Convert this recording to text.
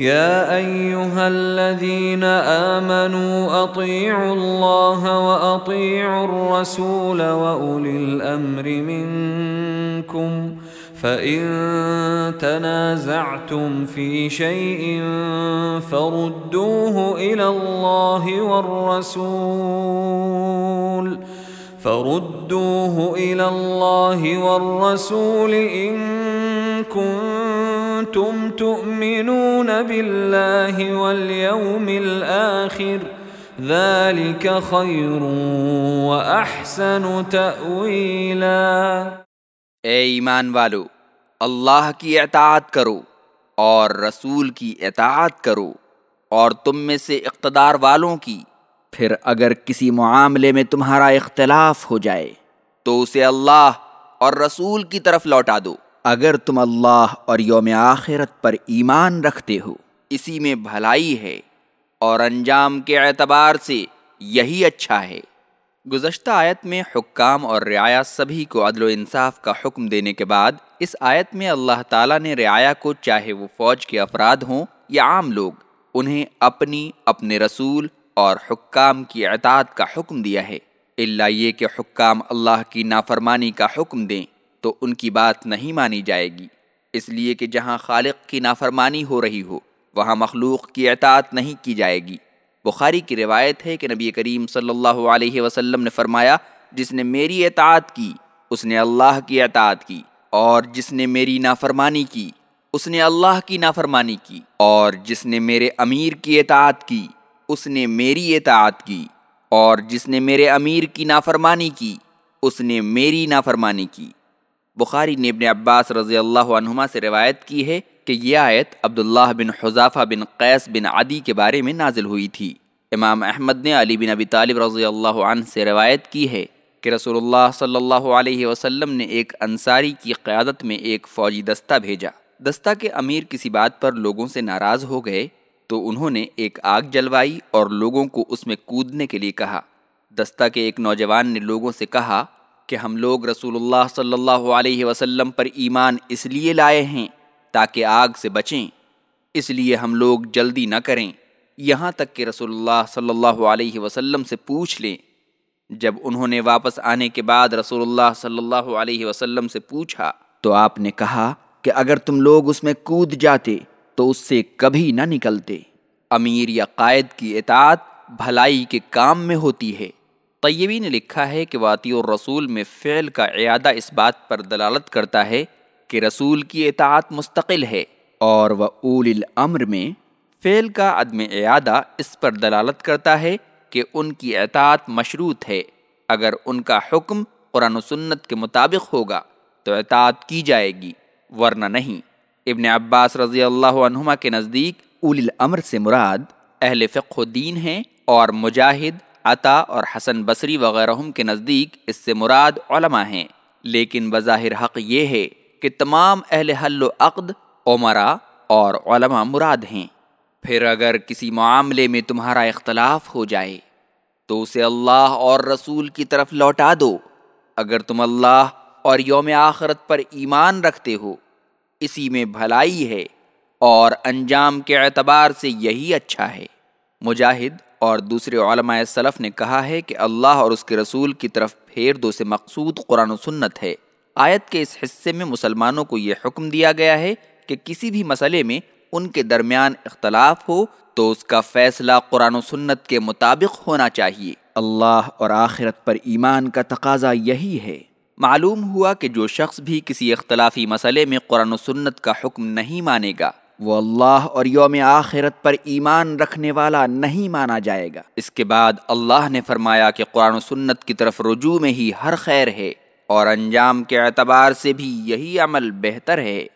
يا أيها الذين آمنوا أطيعوا الله وأطيعوا الرسول وأولي الأمر منكم فإن تنازعتم في شيء فردوه إلى الله والرسول فردوه إلى الله والرسول إن كنتم تؤمنون بالله واليوم الاخر ذلك خير واحسن تاويلا اے ایمان والو، اللہ کی اطاعت کرو اور رسول کی اطاعت کرو اور تم میں سے اقتدار والوں کی۔ پھر اگر کسی معاملے میں تمہارا اختلاف ہو جائے تو اسے اللہ اور رسول کی طرف لوٹا دو۔ اگر تم اللہ اور یوم آخرت پر ایمان رکھتے ہو، اسی میں بھلائی ہے اور انجام کے اعتبار سے یہی اچھا ہے۔ گزشتہ آیت میں حکام اور رعایا سبھی کو عدل و انصاف کا حکم دینے کے بعد اس آیت میں اللہ تعالیٰ نے رعایا کو چاہے وہ فوج کے افراد ہوں یا عام لوگ، انہیں اپنی، اپنے رسول اور حکام کی اعتعاد کا حکم دیا ہے۔ اللہ یہ کہ حکام اللہ کی نافرمانی کا حکم دیں۔ تو ان کی بات نہیں مانی جائے گی۔ اس لیے کہ جہاں خالق کی نافرمانی ہو رہی ہو، وہاں مخلوق کی اطاعت نہیں کی جائے گی۔ بخاری کی روایت ہے کہ نبی کریم صلی اللہ علیہ وسلم نے فرمایا، جس نے میری اطاعت کی، اس نے اللہ کی اطاعت کی، اور جس نے میری نافرمانی کی، اس نے اللہ کی نافرمانی کی، اور جس نے میرے امیر کی اطاعت کی، اس نے میری اطاعت کی، اور جس نے میرے امیر کی نافرمانی کی، اس نے میری نافرمانی کی۔ بخاری نے ابن عباس رضی اللہ عنہما سے روایت کی ہے کہ یہ آیت عبداللہ بن حضافہ بن قیس بن عدی کے بارے میں نازل ہوئی تھی۔ امام احمد نے علی بن ابی طالب رضی اللہ عنہ سے روایت کی ہے کہ رسول اللہ صلی اللہ علیہ وسلم نے ایک انصاری کی قیادت میں ایک فوجی دستہ بھیجا۔ دستہ کے امیر کسی بات پر لوگوں سے ناراض ہو گئے تو انہوں نے ایک آگ جلوائی اور لوگوں کو اس میں کودنے کے لیے کہا۔ دستہ کے ایک نوجوان نے لوگوں سے کہا کہ ہم لوگ رسول اللہ صلی اللہ علیہ وسلم پر ایمان اس لیے لائے ہیں تاکہ آگ سے بچیں۔ اس لیے ہم لوگ جلدی نہ کریں۔ یہاں تک کہ رسول اللہ صلی اللہ علیہ وسلم سے پوچھ لیں۔ جب انہوں نے واپس آنے کے بعد رسول اللہ صلی اللہ علیہ وسلم سے پوچھا، تو آپ نے کہا کہ اگر تم لوگ اس میں کود جاتے، تو اس سے کبھی نہ نکلتے۔ امیر یا قائد کی اطاعت بھلائی کے کام میں ہوتی ہے۔ طیبی نے لکھا ہے کہ واطی الرسول میں فعل کا اعادہ اس بات پر دلالت کرتا ہے کہ رسول کی اطاعت مستقل ہے اور وہ اول الامر میں فعل کا عدم اعادہ اس پر دلالت کرتا ہے کہ ان کی اطاعت مشروط ہے۔ اگر ان کا حکم قرآن و سنت کے مطابق ہوگا تو اطاعت کی جائے گی، ورنہ نہیں۔ ابن عباس رضی اللہ عنہما کے نزدیک اول الامر سے مراد اہل فقہ و دین ہیں اور مجاہد عطا اور حسن بصری وغیرہ کے نزدیک اس سے مراد علماء ہیں۔ لیکن بظاہر حق یہ ہے کہ تمام اہل حل و عقد عمرا اور علماء مراد ہیں۔ پھر اگر کسی معاملے میں تمہارا اختلاف ہو جائے تو اسے اللہ اور رسول کی طرف لوٹا دو۔ اگر تم اللہ اور یوم آخرت پر ایمان رکھتے ہو، اسی میں بھلائی ہے اور انجام کے اعتبار سے یہی اچھا ہے۔ مجاہد اور دوسرے علماء صلف نے کہا ہے کہ اللہ اور اس کے رسول کی طرف پھیر دو سے مقصود قرآن و سنت ہے۔ آیت کے اس حصے میں مسلمانوں کو یہ حکم دیا گیا ہے کہ کسی بھی مسئلے میں ان کے درمیان اختلاف ہو تو اس کا فیصلہ قرآن و سنت کے مطابق ہونا چاہیے۔ اللہ اور آخرت پر ایمان کا تقاضا یہی ہے۔ معلوم ہوا کہ جو شخص بھی کسی اختلافی مسئلے میں قرآن و سنت کا حکم نہیں مانے گا وہ اللہ اور یوم آخرت پر ایمان رکھنے والا نہیں مانا جائے گا۔ اس کے بعد اللہ نے فرمایا کہ قرآن و سنت کی طرف رجوع میں ہی ہر خیر ہے اور انجام کے اعتبار سے بھی یہی عمل بہتر ہے۔